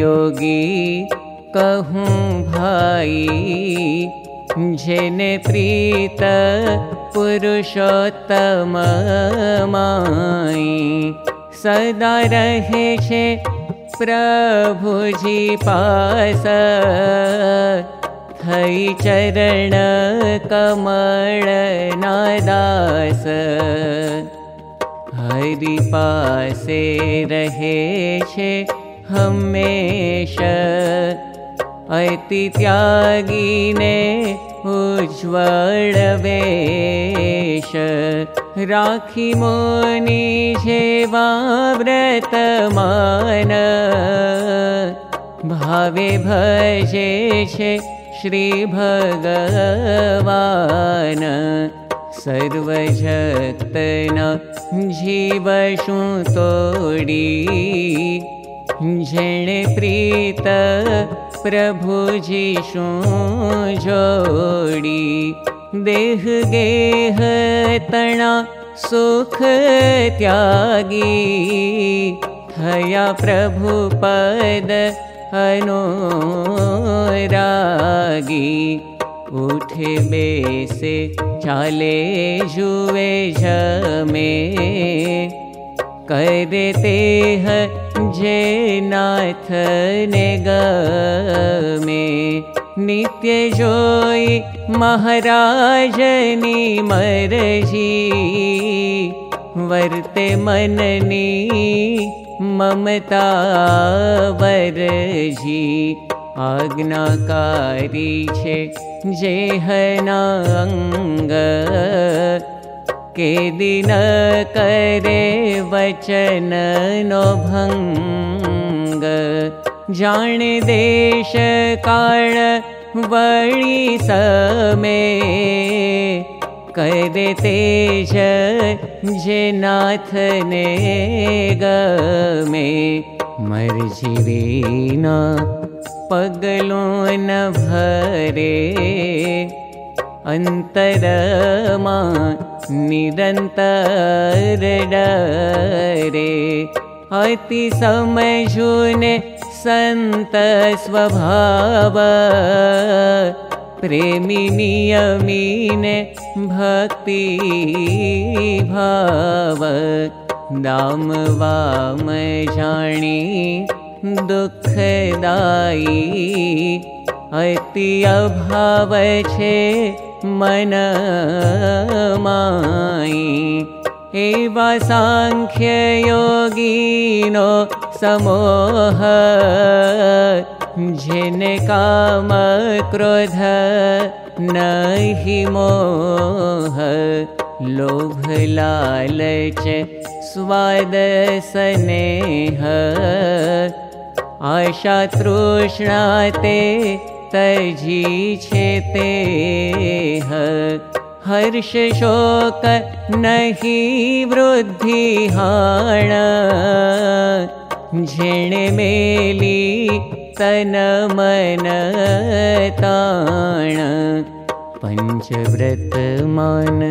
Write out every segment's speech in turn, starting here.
योगी कहूँ भाई जेने प्रीत पुरुषोत्तम माई सदा छे प्रभुजी पास। थई चरण कमल नादास। हरि पासे छे हमेशा। अति त्यागी ने उज्ज्वल वेश राखी मोनी जेवा व्रत मान। भावे भजे छे श्री भगवान। सर्वजक्तना जीवशु तोडी जेणे प्रीत प्रभुजीशु जोडी देह गेह तना सुख त्यागी थया प्रभु पद अनुरागी। उठे बेसे चाले जुए जमे। करे ते जे नाथ ने गमे नित्य महाराजनी मरजी। वर्ते मननी ममता वरजी। आज्ञाकारी छे जेहना अंग के दिन करे वचन नो भंग जान देश काल वळी समे। करे तेज जे नाथ ने गमे। मरजीवीना पगलो न भरे। अन्तरमा समझुने सन्त स्वभाव प्रेमी नियमीने भक्ति वाम जाणी दुःखदायी। अति अभाव छे माई। एवा सांख्य योगीनो समोह जेने काम क्रोध नहि मोह। लोभ लालच स्वाद स्नेह। आशा तृष्णा ते तजी छे ते हर्ष शोक नहीं वृद्धि हाण झेणे मेली तन मन ताण। पंचव्रत मान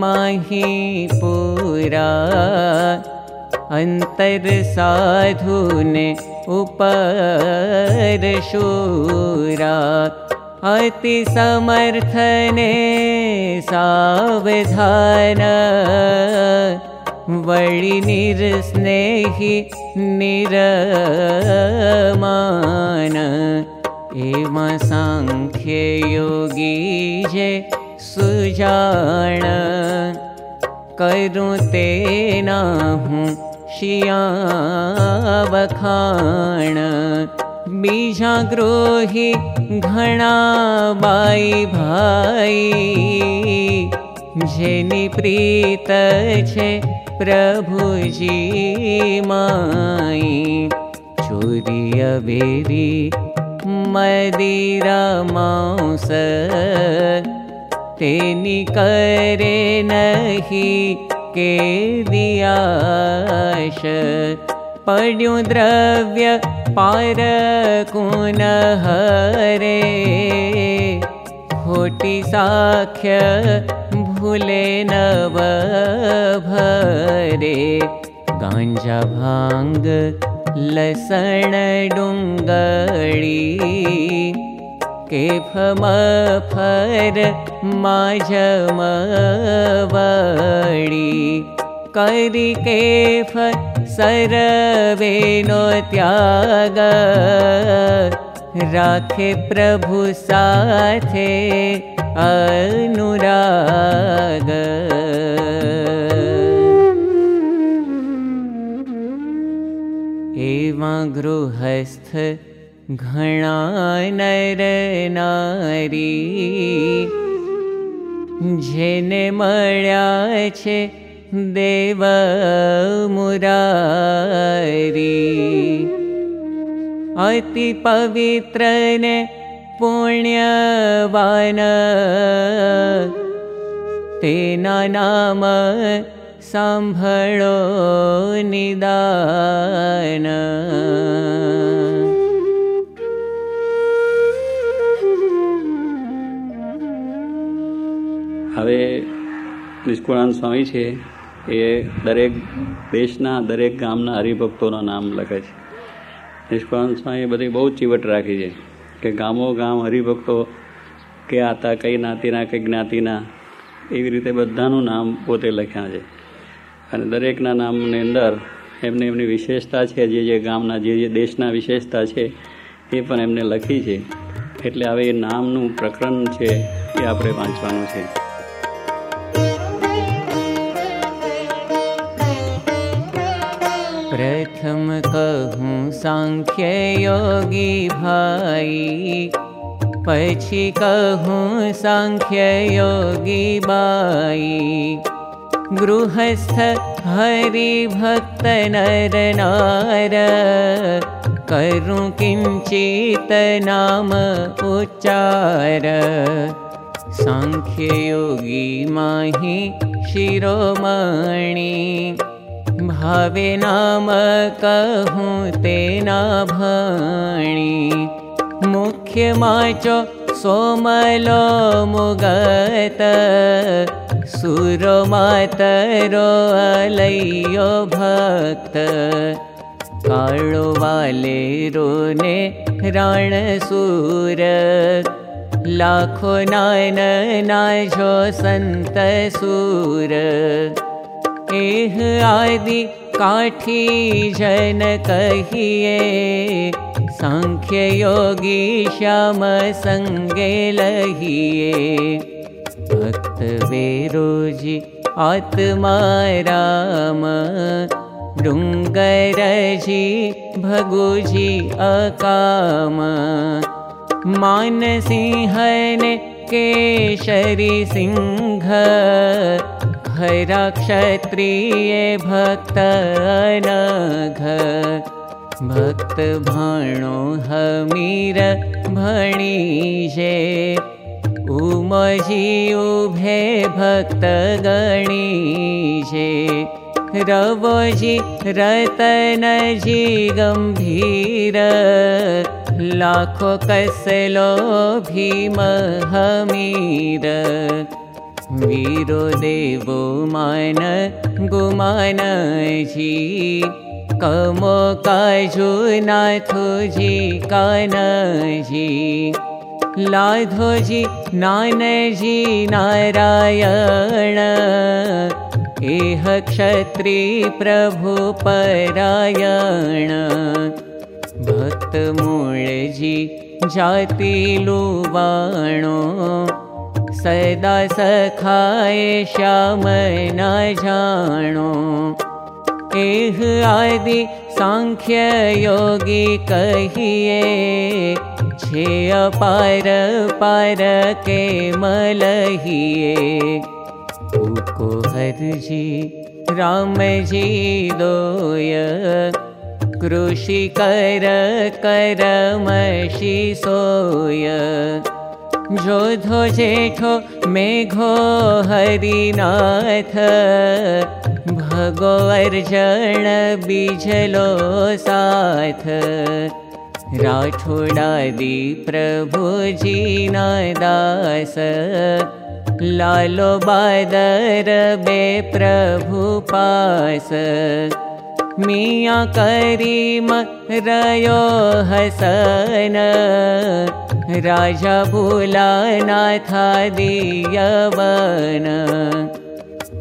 माही अंतर साधुने उपर शूरा। अति समर्थने सावधान वळि निर्स्नेहि निरमान एमा सांख्य योगी जे सुजाण। करूं तेना हूँ शिया वखाण बीजा ग्रोही घणा बाई भाई जेनी प्रीत छे प्रभुजी माई चोरी अबेरी मदिरा मांस तेनी करे नहीं के दियाश। पड्यु द्रव्य पार कुन हरे खोटी साख्य भूले नव भरे गांजा भांग लसण डुंगड़ी केफ मफर माझम वड़ी करी केफ सरवेनो त्याग राखे प्रभु साथे अनुराग। एवा गृहस्थ घणा नर नारी जेने मळ्या छे देव मुरारी અતિ પવિત્રને પુણ્યવાન તેના નામ સાંભળો નિદાન હવે નિષ્કુળાનંદ સ્વામી છે, એ દરેક દેશના, દરેક ગામના હરિભક્તોના નામ લખે છે. નિષ્કુળાન સ્વામી બધી બહુ ચીવટ રાખી છે કે ગામો ગામ હરિભક્તો કે હતા કઈ જ્ઞાતિના કઈ જ્ઞાતિના, એવી રીતે બધાનું નામ પોતે લખ્યા છે. અને દરેકના નામની અંદર એમની એમની વિશેષતા છે, જે જે ગામના, જે જે દેશના વિશેષતા છે, એ પણ એમને લખી છે. એટલે હવે એ નામનું પ્રકરણ છે એ આપણે વાંચવાનું છે. प्रथम कहूँ सांख्य योगी भाई। कहूँ सांख्य योगी बाई। गृहस्थ हरि भक्त नर नार। करूँ किंचित नाम उच्चार। सांख्य योगी माही शिरोमणि भावे नाम कहूँ तेना भणी। मुख्य माचो सोमलो मुगत सुरो मातरो अलयो भक्त। काळो वाले रोने राण सूर लाखो नाजो संत एह आदि काठी जन कहिए सांख्य योगी श्याम संगे लहिए भक्त वेरोजी आत्मा राम। डुंगरजी भगुजी अकाम केशरी सिंह हरा क्षत्रिय भक्त नघ भक्त भाणो हमीर भणीजे उमजी उभे भक्त गणीजे रवजी रतनजी गंभीर लाखो कसलो भीम हमीर वीरो देवो मान गुमान जी। कमो नाथो जी कान जी। लाधो जी नान जी नारायण क्षत्री प्रभु परायण। जाति लुवाणो सदा सखाए श्याम न जानो एह आदि सांख्य योगी कहिए छे अपार पार के मलहिए उको हरजी राम जी दोय कृषि कर सोय। जोधो जेठो मेघो अर्जन बीजलो साथ। राठोडादि प्रभुजी दास लालो बादर बे प्रभु पास। मिया करीम रयो हसन। राजा भूला दियवन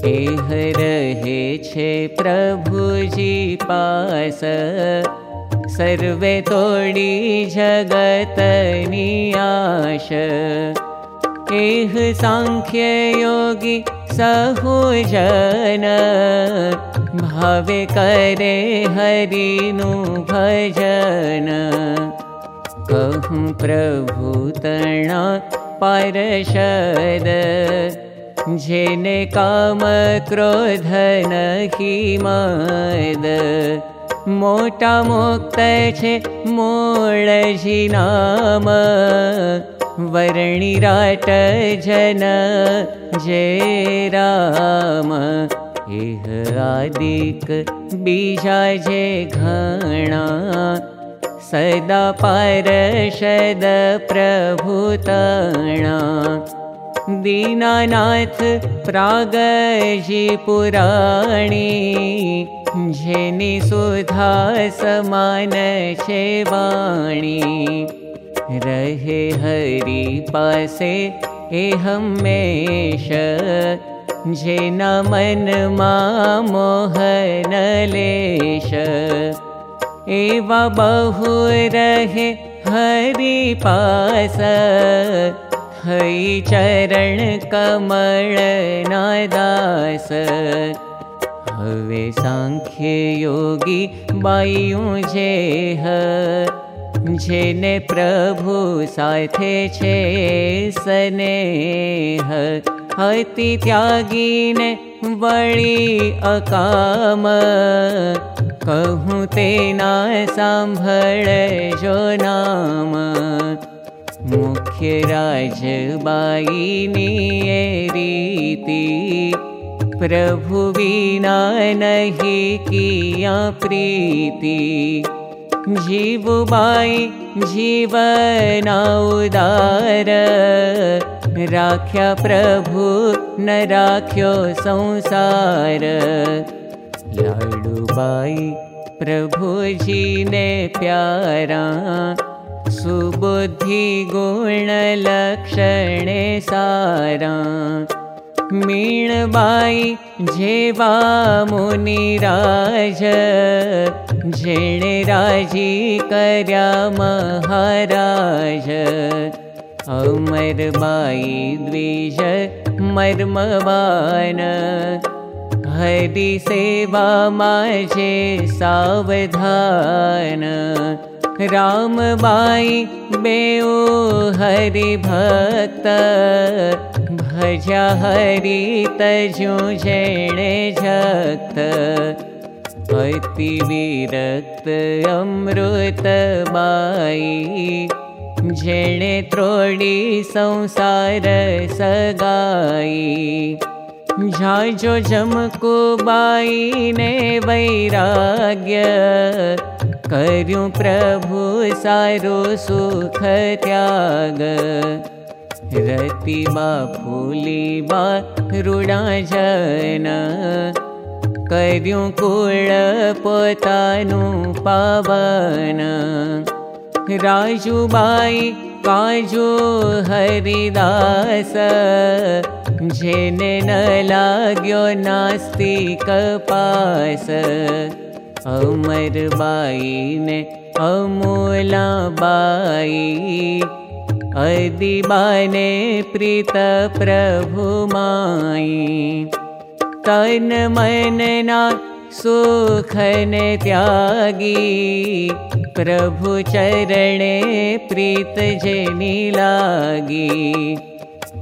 एह रहे छे प्रभुजी पास। सर्वे तोडी जगतनी आश सांख्य योगी सहुजन भावे करे हरिनु भजन। कहूँ प्रभु तणा परशद जेने काम क्रोध नहीं मद। मोटा मुक्त छे मोळजी नाम वर्णिराट जन जे राम। इह आदिक बीजा जे घणा। सदा पारशद प्रभुतणा। दीनानाथ प्रागजी पुराणी। जेनी सुधा समान छे वाणी रहे हरि पासे ए हमेश। जेना मन मा मोहन लेश। एवा बहु रहे हरि पास। हई चरण कमल नादास। हवे सांख्य योगी बायु जे जेने प्रभु साथे छे स्नेह। हति त्यागीने वळी अकाम। कहूँ तेना सांभळ जो नाम। मुख्य राजबाईनी रीति। प्रभु विना नहीं किया प्रीति जीवबाई जीवन उदार राख्या प्रभु न राख्यो संसार। लाडुबाई प्रभुजी ने प्यारा। सुबुद्धि गुण लक्षणे सारा मीणबाई जेवा मुनिराज जेणे राजी कर्या महाराज। अमरबाई द्विज मर्मवान हरि सेवा माजे सावधान। रामबाई बेओ हरि भक्त हरि तजु जेणे जक्त अति विरक्त अमृत बाई जेणे त्रोडी संसार सगाई। जाजो जमको बाई ने वैराग्य। कर्यूं प्रभु सारो सुख त्याग रति बा फूली बा रुडा जन कर्यूं कुळ पोतानु पावन। राजुबाई काजू हरिदास जेने न लाग्यो नास्तिक पास। अमर बाई ने अमूला बाई अदिबाने प्रीत प्रभु माई तन मन ना सुखने त्यागी। प्रभु चरणे प्रीत जेनी लागी।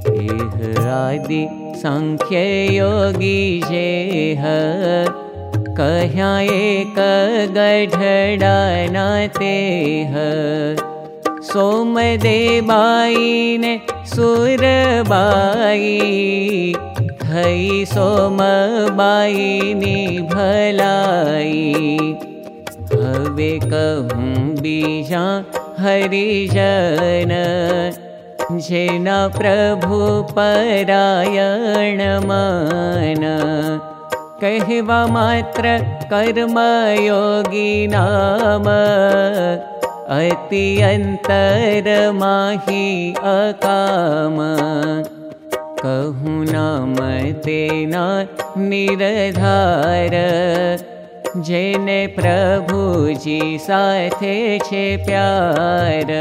एह आदि सांख्य योगी जे कह्या एक गढडा ते सोमदेबाई ने सुरबाई। थई सोमबाई नि भलाई। हवे कहूँ बीजा हरिजन जेना प्रभु परायण मन। कहवा मात्र कर्मयोगी नाम अत्यन्तर माहि अकाम। कहूँ नाम तेना निरधार। जेने प्रभुजी साथे छे प्यार।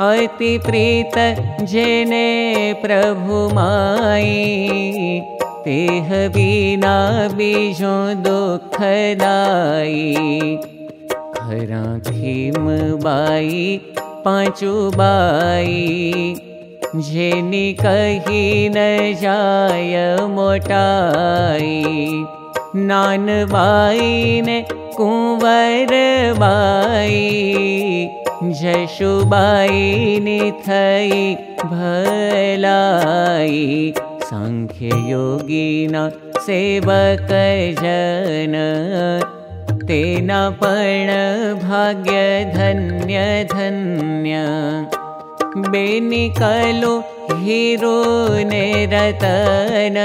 अति प्रीत जेने प्रभु माई। तेह विना बीजो दुखदाई खरा खीम बाई पांचू बाई जेनी कही न जाय मोटाई। नान बाई ने कुंवर बाई जशुबाई नि थई भलाई। योगिना सेवक जन पण भाग्य धन्य धन्य बेनिकलो हिरो ने रतन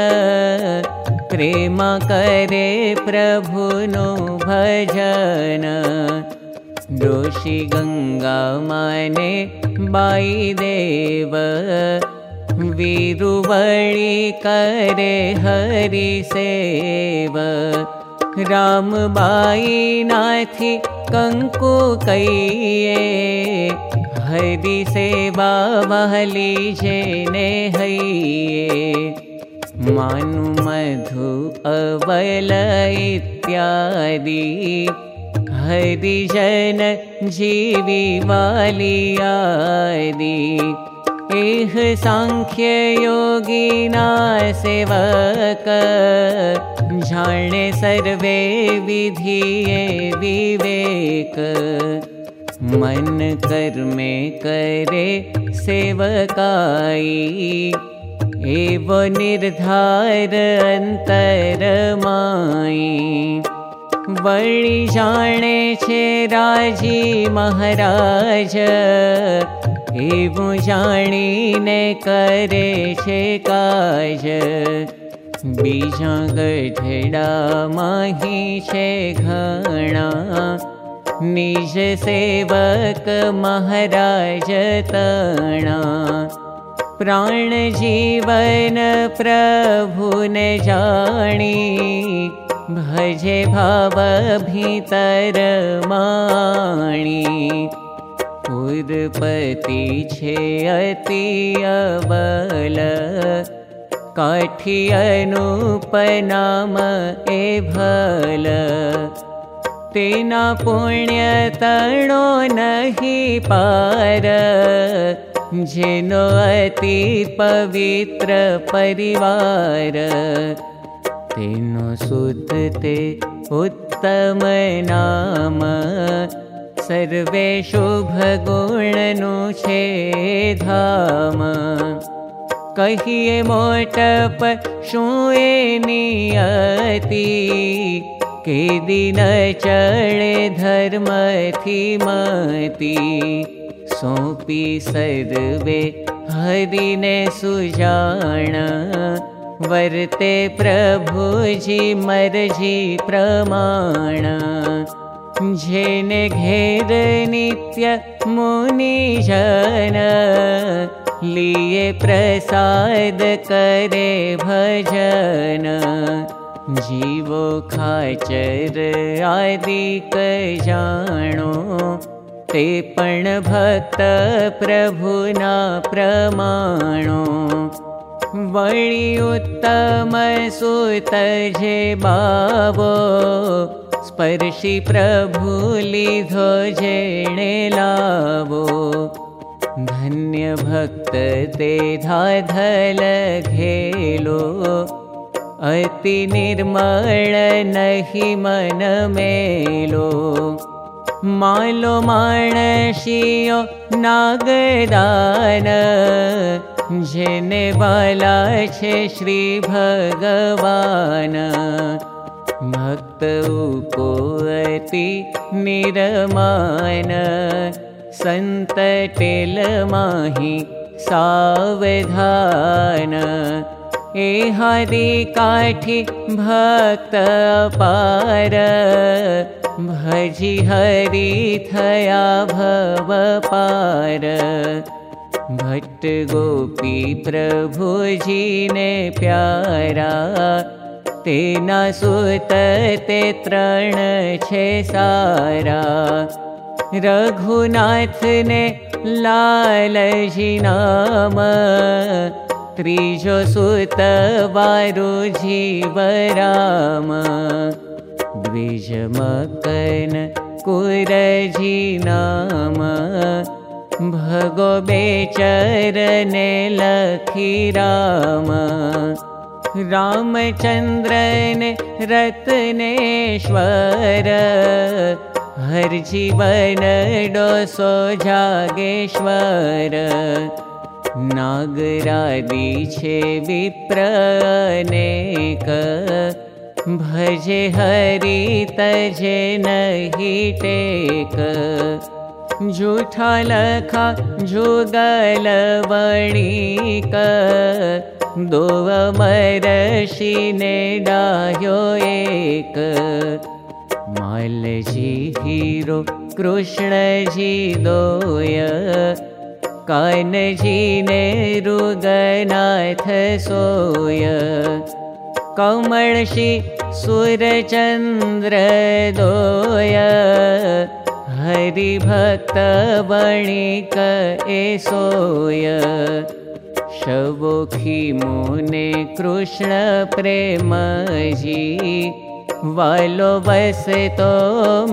प्रेम करे प्रभुनो भजन। दोषी गङ्गा माने बाई देव वीरुवळि करे हरि सेव रामबाई नाथी कंकु कैये हरि सेवा महली जेने हैये मानु मधु अवल इत्यादि। हरिजन जीवी वालियादि एह सांख्य योगिना सेवक जाने सर्वे विधिये विवेक। मन कर्मे करे सेवकाई। एव निर्धार माई वळि जाने छे राजी महाराज। जाणी ने करे छे काज बीजा गढड़ा माही छे घणा। निज सेवक महाराज तणा। प्राण जीवन प्रभु ने जानी भजे भाव भीतर माणी। पुरपति छे अति अबल काठी अनुपनाम ए भल। तेना पुण्य तणो नहीं पार। जेनो अति पवित्र परिवार। तेनो उत्तम नाम। सर्वे शुभगुणनु छे धाम कहिए मोटप शुए नियति के दिन चले धर्म सौंपी सर्वे हरिने सुजाण वर्ते प्रभुजी मरजी प्रमाण। जेने घेर नित्य मुनिजन लिए प्रसाद करे भजन। जीवो खाचर आदि जाणो ते पण भक्त प्रभुना प्रमाणो। वणि उत्तम सुत जे बाबो स्पर्शि प्रभु लिधो जेणे लावो धन्य भक्त ते धाधल घेलो अति निर्मल नहि मन मेलो। मालो माणशियो नागदान। जेने बाला छे श्री भगवान। भक्त उपोति निरमान संत टेल माही सावधान। ए हरि काठी भक्त पार भजि हरि थया भव पार। भट्ट गोपी प्रभुजी ने प्यारा। तेना सुत ते तृण छे सारा रघुनाथ ने लालजी नाम त्रिजो सुत वारु जीवराम द्विजमकन कुरजी नाम भगो बेचरने लखी राम रामचन्द्रन रत्नेश्वर हर जीवन डोसो जागेश्वर नागरादी छे विप्रनेक भजे हरि तजे नहि टेक। जूठा लखा जुगल वणिक। दोव मरशिने मालजी हीरो कृष्णजी दोय कानजीने रुगनाथ सोय। कमलशी सूरचन्द्र दोय। हरिभक्त वणिक एसोय शवोखी मुने कृष्ण प्रेमजी वालो बसे तो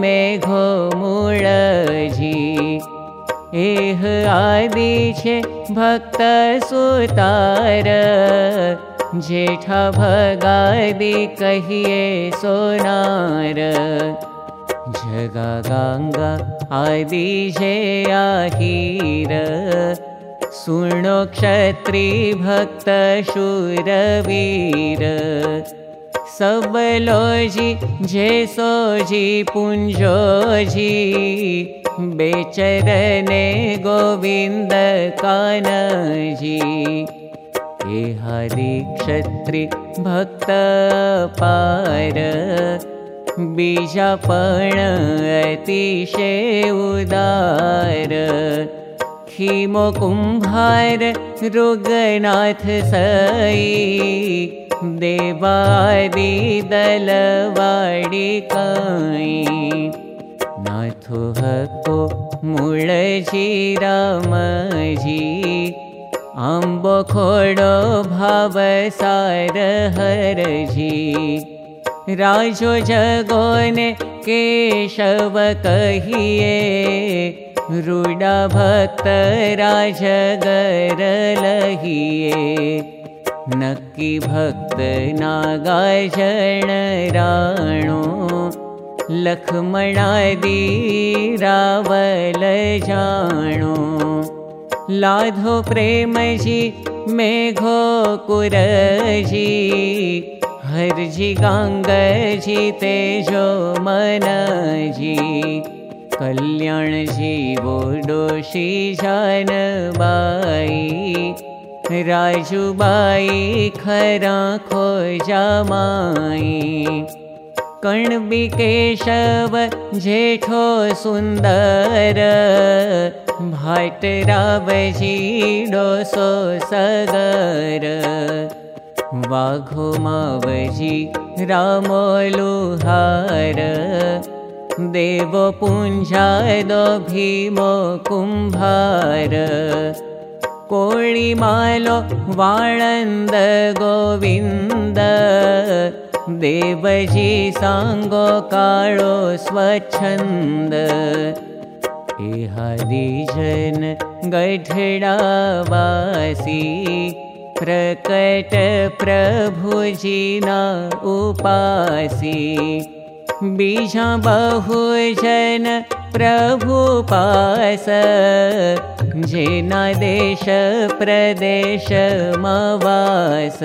मेघो मूळजी। एह आदि छे भक्त सुतार। जेठा भगादि कहिए सोनार। जगा गंगा आदि जे आहीर। सुनो क्षत्री भक्त शूरवीर सबलोजी जे सोजी पुंजोजी बेचरने गोविन्द कानजी हे हरि क्षत्रि बीजापण अतिशे उदार। खीमो कुम्भार रुगनाथ सई देवादि दलवाडी काई। नाथो हको मूळजी रामजी। आम्बो खोडो भाव सार हरजी। राजो जगोने केशव कहिए रूडा भक्त राजगर लहिए नक्की भक्त नागाजन राणो लक्ष्मणादि रावल जाणो। लाधो प्रेमजी मेघो कुरजी हरजी गाङ्गजी तेजो मनजी। कल्याणजी बोडोशी जानबाई राजुबाई खरा खो जामाई केशव जेठो सुन्दर भाटरावजी डोसो सगर। वाघो मावजी रामो लुहार। देवो पुञ्जादो भीमो कुम्भार कोळि मालो वाळन्द गोविन्द देवजी साङ्गो काळो स्वच्छन्द हरिजन गढडावासी प्रकट प्रभुजिना उपासी बीजा बहुजन प्रभु पास। जेना देश प्रदेश मवास।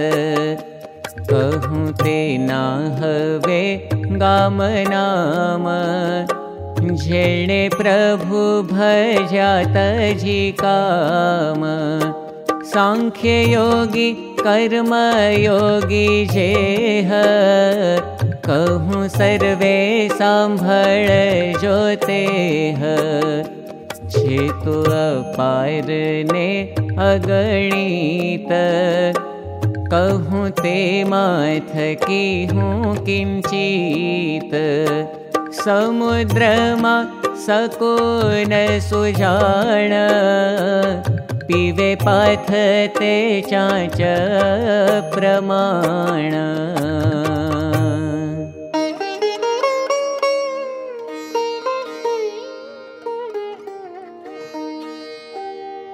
कहूँ ते ना हवे गाम नाम। झेणे प्रभु भजात जी काम। सांख्य योगी कर्म योगी जे कहूँ सर्वे सांभळ जोते छे तो अपार ने अगणित। कहूँ ते माथ की हूँ किंचित समुद्रमा सकोन सुजान पीवे पाथ ते चाच प्रमाण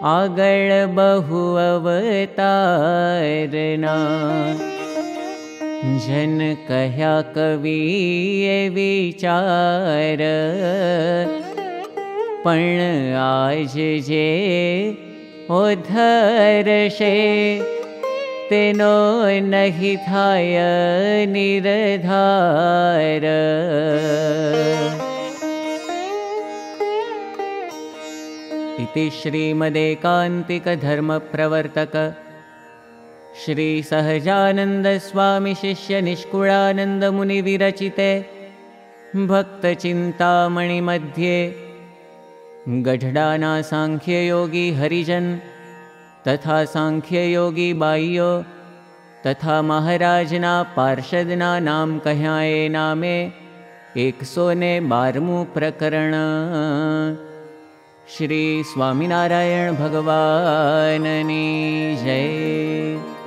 आगळ बहु अवतारना जन कह्या कवि विचार पण आज जे ओधरशे तेनो नहि थाय निर्धार श्रीमदेकान्तिकधर्मप्रवर्तक। श्रीसहजानन्दस्वामिशिष्यनिष्कुळानन्दमुनिविरचिते भक्तचिन्तामणिमध्ये गढडाना साङ्ख्ययोगी हरिजन तथा साङ्ख्ययोगी बाह्यो तथा महाराजना पार्षदना नाम कह्याए नामे एक सोने बारमू प्रकरण श्री स्वामिनारायण भगवाननी जय